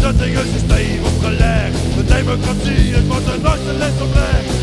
dat een stevig opgelegd. De democratie, is een. Is?